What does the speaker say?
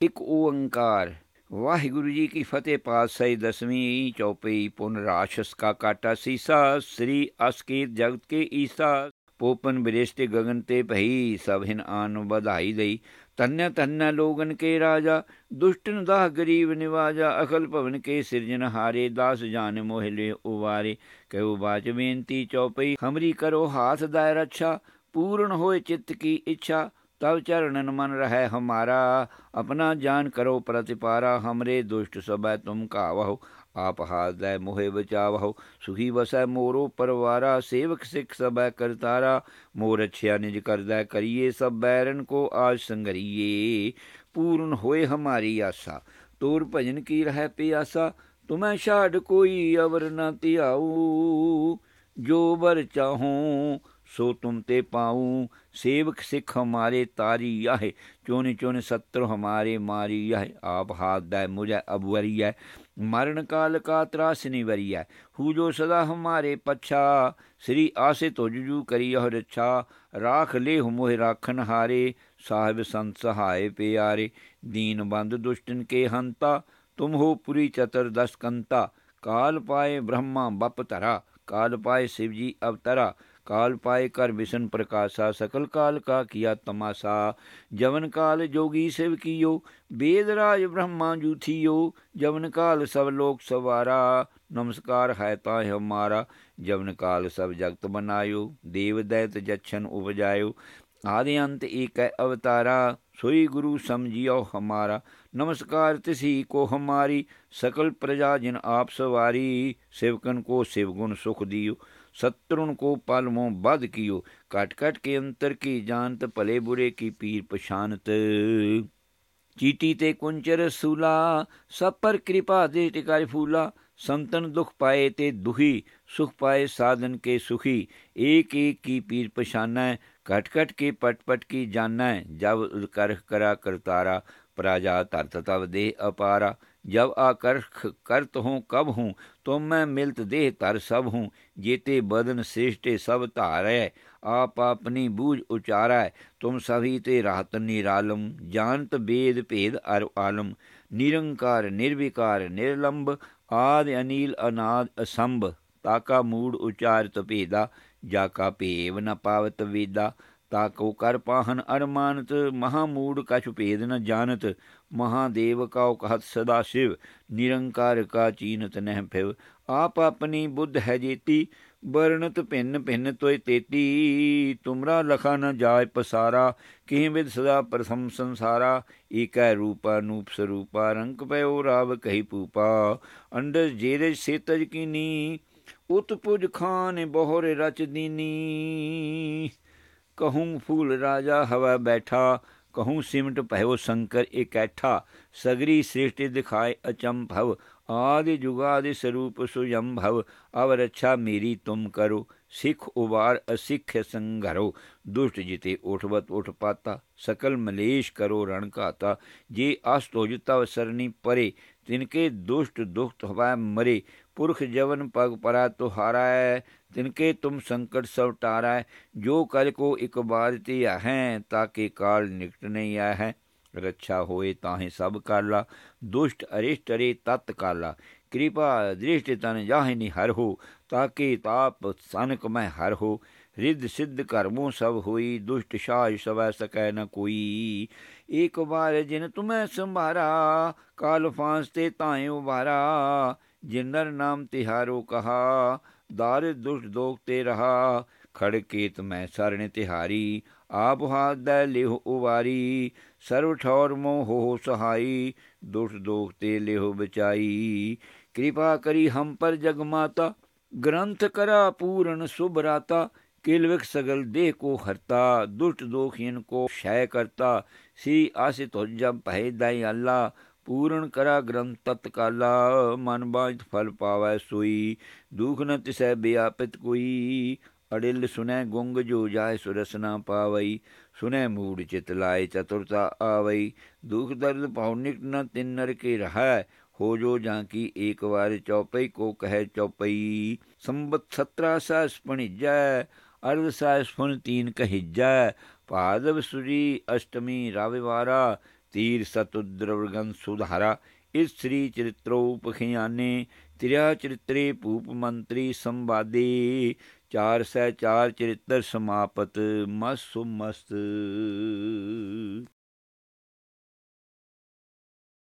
ਇੱਕ ਓੰਕਾਰ। ਵਾਹਿਗੁਰੂ ਜੀ ਕੀ ਫਤਿਹ, ਪਾਤਸ਼ਾਹੀ ਦਸਵੀਂ ਚੌਪਈ ਪੁਨ ਰਾਸ਼ਸ ਕਾ ਕਾਟਾ ਸੀਸਾ, ਸ੍ਰੀ ਅਸਕੀਤ ਜਗਤ ਕੇ ਈਸਾ, ਪੋਪਨ ਬਿਰੇਸ਼ਤੇ ਗगन ਤੇ ਭਈ, ਸਭ ਹਿਨ ਆਨ ਵਧਾਈ ਲਈ ਤਨਿ ਤਨਿ ਲੋਗਨ ਕੇ ਰਾਜਾ, ਦੁਸ਼ਟਨ ਦਾ ਗਰੀਬ ਨਿਵਾਜਾ, ਅਖਲ ਭਵਨ ਕੇ ਸਿਰਜਨ ਹਾਰੇ, ਦਾਸ ਜਾਨ ਮੋਹਿਲੇ ਉਵਾਰੇ। ਕਹਿਓ ਬਾਚ ਬੇਨਤੀ ਚੌਪਈ, ਹਮਰੀ ਕਰੋ ਹਾਥ ਦਾਇ ਰੱਛਾ, ਪੂਰਨ ਹੋਏ ਚਿੱਤ ਕੀ ਇੱਛਾ तब चरणन मन रहे हमारा अपना जान करो प्रतिपारा हमरे दुष्ट सब तुम कावहो आप हाथ दय मोहे बचावहो सुखी वसै मोरो परवारा सेवक सिख सब करतारा मोर अच्छिया निज कर दय करिए सब बैरन को आज संगरिए पूर्ण होए हमारी आशा तोर भजन की रह पियासा तुम्हें छाड़ कोई अवर न तियाऊ जो बर चाहूं ਸੋ ਤੁਮ ਤੇ ਪਾਉ, ਸੇਵਕ ਸਿਖ ਹਮਾਰੇ ਤਾਰੀ ਆਹੇ ਚੋਨੇ ਚੋਨੇ ਸਤਰ ਹਮਾਰੇ ਮਾਰੀ ਆਹੇ। ਆਪ ਹਾਥ ਦਾ ਮੁਝੇ ਅਬਵਰੀ ਹੈ ਮਰਨ ਕਾਲ ਕਾ ਤਰਾਸ ਨਿਵਰੀ ਹੈ ਹੂ ਜੋ ਸਦਾ ਹਮਾਰੇ ਪਛਾ, ਸ੍ਰੀ ਆਸੇ ਤੁਜੂ ਕਰੀ ਹੋ ਰੱਛਾ। ਰਾਖ ਲੇ ਮੋਹਿ ਰਾਖਨ ਹਾਰੇ, ਸਾਹਿਬ ਸੰਤ ਸਹਾਇ ਪਿਆਰੇ। ਦੀਨ ਬੰਦ ਦੁਸ਼ਟਨ ਕੇ ਹੰਤਾ, ਤੁਮ ਹੋ ਪੁਰੀ ਚਤਰ ਦਸ ਕੰਤਾ ਕਾਲ ਪਾਏ ਬ੍ਰਹਮਾ ਬਪ ਧਰਾ, ਕਾਲ ਪਾਏ ਸ਼ਿਵ ਜੀ ਅਵਤਰਾ काल पाए कर विष्ण प्रकाशा सकल काल का किया तमाशा जवन काल जोगी शिव कियो वेदराज ब्रह्मा जूथियो जवन काल सब लोक सवारा नमस्कार है ताय हमारा जवन काल सब जगत बनायो देव दैत जच्छन उपजायो आदि अंत एक अवतारा सोई गुरु समझियो हमारा नमस्कार तिसी को हमारी सकल प्रजा जिन आप सवारी सेवकन को शिवगुण सुख दियो शत्रुन को पालमो बद कियो काट काट के अंतर की जानत भले बुरे की पीर पशानत चीटी ते कुंचर सूला सब पर कृपा दे टिकार फूला संतन दुख पाए ते दुखी सुख पाए साधन के सुखी एक एक की पीर पशाना कट कट के पट पट की जाना जब कर करा करतारा प्रजा तरत तब दे अपारा जब आकर करत हूँ कब हूँ तो मैं मिलत देह तर सब हूँ जेते बदन श्रेष्ठे सब धारै आप अपनी बूझ उचारा तुम सभी ते राहत निरालम जानत वेद भेद अर आलम निरंकार निर्विकार निर्लंब आदि अनिल अनाद असंभ ताका मूड उचारत भेदा जाका भेव न पावत वेदा ਤਾ ਤਾਕੋ ਕਰ ਪਾਹਨ ਅਰਮਾਨਤ ਮਹਾ ਮੂੜ ਕਛ ਭੇਦ ਨ ਜਾਣਤ, ਮਹਾਦੇਵ ਕਾਉ ਕਹਤ ਸਦਾ ਸ਼ਿਵ, ਨਿਰੰਕਾਰ ਕਾ ਚੀਨਤ ਨਹਿ ਫਿਵ ਆਪ ਆਪਣੀ ਬੁੱਧ ਹੈ ਜੀਤੀ, ਵਰਣਤ ਭਿੰਨ ਭਿੰਨ ਤੋਇ ਤੇਤੀ। ਤੁਮਰਾ ਲਖਾ ਨ ਜਾਇ ਪਸਾਰਾ, ਕਿਹ ਵਿਦ ਸਦਾ ਪ੍ਰਸਮ ਸੰਸਾਰਾ। ਏਕੈ ਰੂਪਾ ਨੂਪ ਸਰੂਪਾ, ਰੰਗ ਪਇਓ ਰਾਵ ਕਹੀ ਪੂਪਾ ਅੰਡਰ ਜੇਰੇ ਸੇਤਜ ਕੀਨੀ, ਉਤਪੁਜ ਖਾਨ ਬਹੁਰ ਰਚ ਦੀਨੀ। कहूँ फूल राजा हवा बैठा कहूँ सिमट भयो शंकर इकैठा सगरी सृष्टि दिखाए अचंभव आदि जुगादि स्वरूप सुयंभव अब रक्षा मेरी तुम करो सिख उबार असिख संघरो दुष्ट जिते उठवत उठ पाता सकल मलेश करो रण काता जे अस्तोज तव सरनी परे तिनके दुष्ट दुख हवा मरे पुरख जवन पग परा तो हारा है तिनके तुम संकट सब टारा है जो कल को एक बार तिया है ताके काल निकट नहीं आया है रक्षा होए ताहे सब काला दुष्ट अरिष्ट अरे तत् काला कृपा दृष्टि तन जाहि निहर हो ताके ਰਿੱਧ ਸਿੱਧ ਕਰਮੋ ਸਭ ਹੋਈ, ਦੁਸ਼ਟ ਸ਼ਾਹ ਸਵੈ ਸਕੈ ਨ ਕੋਈ। ਏਕ ਵਾਰ ਜਿਨ ਤੁਮੈ ਸੰਭਾਰਾ, ਕਾਲ ਫਾਂਸ ਤੇ ਤਾਏ ਉਬਾਰਾ ਜਿਨ ਨਰ ਨਾਮ ਤਿਹਾਰੋ ਕਹਾ, ਦਾਰਿ ਦੁਸ਼ਟ ਦੋਗ ਤੇ ਰਹਾ। ਖੜ ਕੇਤ ਮੈਂ ਸਰਣ ਤਿਹਾਰੀ, ਆਪ ਹਾਥ ਦੈ ਲਿਹੁ ਉਵਾਰੀ। ਸਰਵ ਠੌਰ ਮੋਹ ਹੋ ਸਹਾਈ, ਦੁਸ਼ਟ ਦੋਖ ਤੇ ਲਿਹੁ ਬਚਾਈ। ਕਿਰਪਾ ਕਰੀ ਹਮ ਪਰ ਜਗ ਮਾਤਾ, ਗ੍ਰੰਥ ਕਰਾ ਪੂਰਨ ਸੁਭਰਾਤਾ। किलविक सगल देह को हरता दुष्ट दोखियन को क्षय करता श्री आसित हो जब पहे दाई अल्लाह पूर्ण करा ग्रंथ तत्काला मन बाझ फल पावै सोई दुख न तिसै व्यापित कोई अडिल सुनै गुंग जो जाय सुरस न पावई सुनै मूड चित लाए चतुरता आवई दुख दर्द पौनिक न तिन्नर के रह हो जो जाकी एक बार चौपई को कह चौपई संबत सत्रह सा स्पणिजै ਅਰਧ ਸਾਹਿਬ ਸੁਨ ਤੀਨ ਕਹਿਜਾ, ਭਾਦਵ ਸੁਜੀ ਅਸ਼ਟਮੀ ਰਵਿਵਾਰਾ ਤੀਰ ਸਤੁਦਰਵਗਨ ਸੁਧਾਰਾ ਇਸ ਸ੍ਰੀ ਚਰਿਤ੍ਰੋਪ ਖਿਆਨੇ ਤਿਰਿਆ ਚਰਿਤਰੇ ਭੂਪ ਮੰਤਰੀ ਸੰਵਾਦੇ। ਚਾਰ ਸਹਿ ਚਾਰ ਚਰਿਤਰ ਸਮਾਪਤ, ਮਸੁ ਮਸਤ।